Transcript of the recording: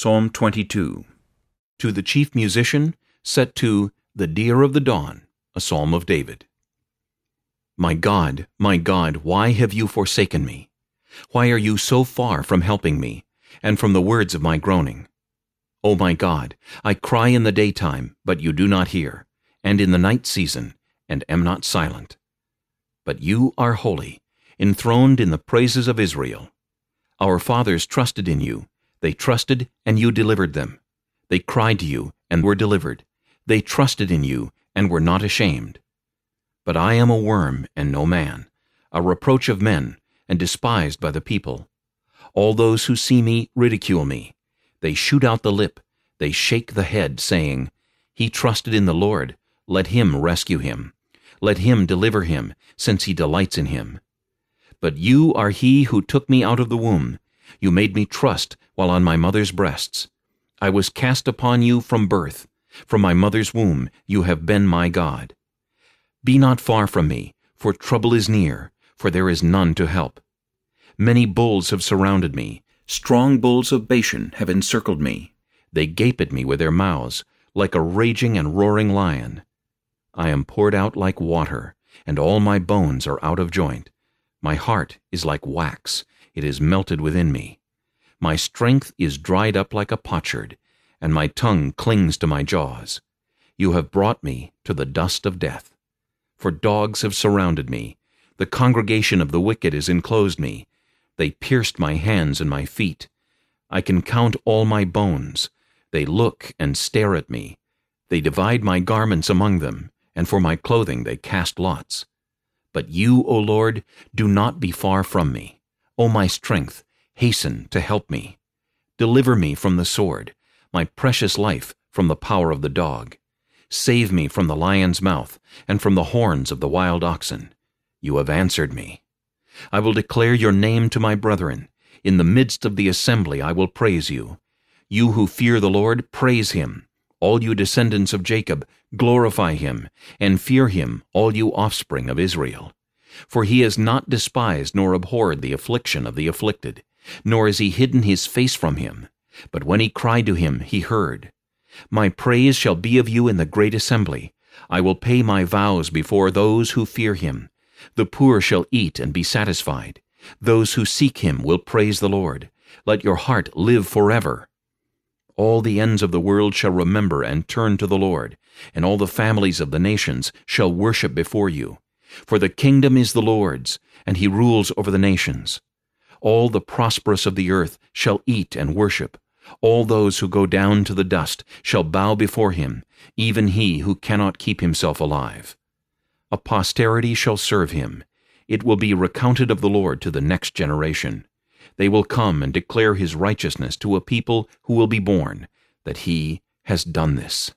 Psalm 22 To the chief musician, set to The Deer of the Dawn, a psalm of David. My God, my God, why have you forsaken me? Why are you so far from helping me, and from the words of my groaning? O my God, I cry in the daytime, but you do not hear, and in the night season, and am not silent. But you are holy, enthroned in the praises of Israel. Our fathers trusted in you, they trusted, and you delivered them. They cried to you, and were delivered. They trusted in you, and were not ashamed. But I am a worm, and no man, a reproach of men, and despised by the people. All those who see me ridicule me. They shoot out the lip, they shake the head, saying, He trusted in the Lord, let him rescue him. Let him deliver him, since he delights in him. But you are he who took me out of the womb. You made me trust while on my mother's breasts. I was cast upon you from birth. From my mother's womb you have been my God. Be not far from me, for trouble is near, for there is none to help. Many bulls have surrounded me. Strong bulls of Bashan have encircled me. They gape at me with their mouths, like a raging and roaring lion. I am poured out like water, and all my bones are out of joint. My heart is like wax, it is melted within me. My strength is dried up like a potsherd, and my tongue clings to my jaws. You have brought me to the dust of death. For dogs have surrounded me. The congregation of the wicked has enclosed me. They pierced my hands and my feet. I can count all my bones. They look and stare at me. They divide my garments among them, and for my clothing they cast lots. But you, O Lord, do not be far from me. O my strength, hasten to help me. Deliver me from the sword, my precious life from the power of the dog. Save me from the lion's mouth, and from the horns of the wild oxen. You have answered me. I will declare your name to my brethren. In the midst of the assembly I will praise you. You who fear the Lord, praise him. All you descendants of Jacob, glorify him, and fear him, all you offspring of Israel. For he has not despised nor abhorred the affliction of the afflicted, nor has he hidden his face from him. But when he cried to him, he heard. My praise shall be of you in the great assembly. I will pay my vows before those who fear him. The poor shall eat and be satisfied. Those who seek him will praise the Lord. Let your heart live forever. All the ends of the world shall remember and turn to the Lord, and all the families of the nations shall worship before you. For the kingdom is the Lord's, and he rules over the nations. All the prosperous of the earth shall eat and worship. All those who go down to the dust shall bow before him, even he who cannot keep himself alive. A posterity shall serve him. It will be recounted of the Lord to the next generation. They will come and declare his righteousness to a people who will be born, that he has done this.